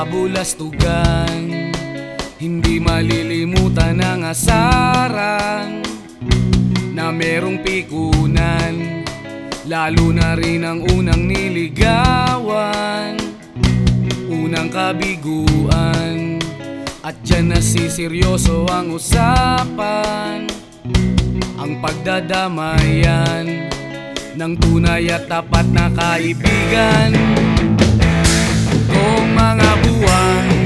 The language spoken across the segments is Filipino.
kabulastugan Hindi malilimutan ang asaran Na merong pikunan Lalo na rin ang unang niligawan. Unang kabiguan At dyan nasiseryoso ang usapan. Ang pagdadamayan Ng tunay at tapat na kaibigan. Kung mga one.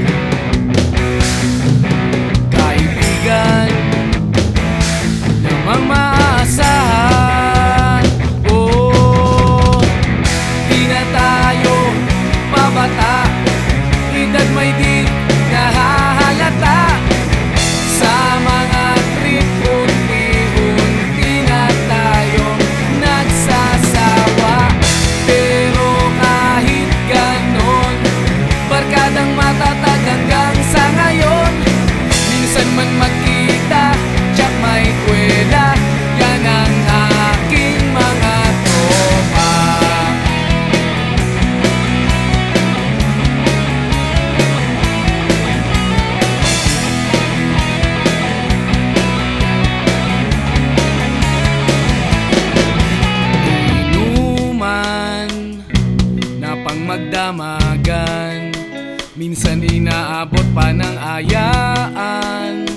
Magdamagan. Minsan inaabot pa ng ayaan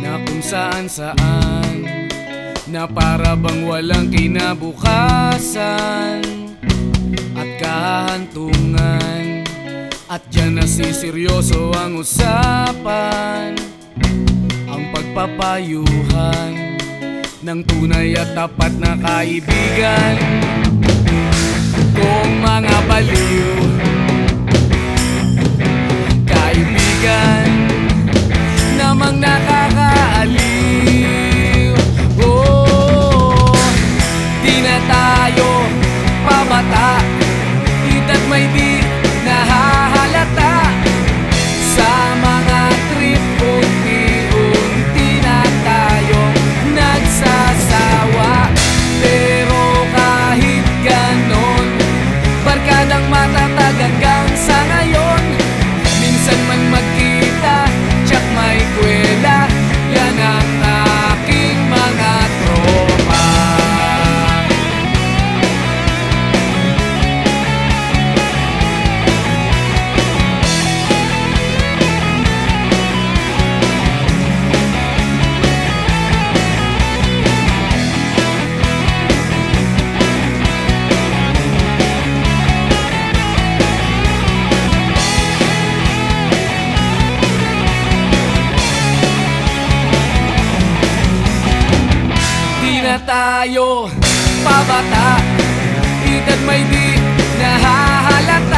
Na kung saan saan Na para bang walang kinabukasan At kahantungan. At dyan nasiseryoso ang usapan Ang pagpapayuhan Ng tunay at tapat na kaibigan Kung mga baliw. Kaibigan Namang nakakaaliw na tayo pabata. Edad may di nahahalata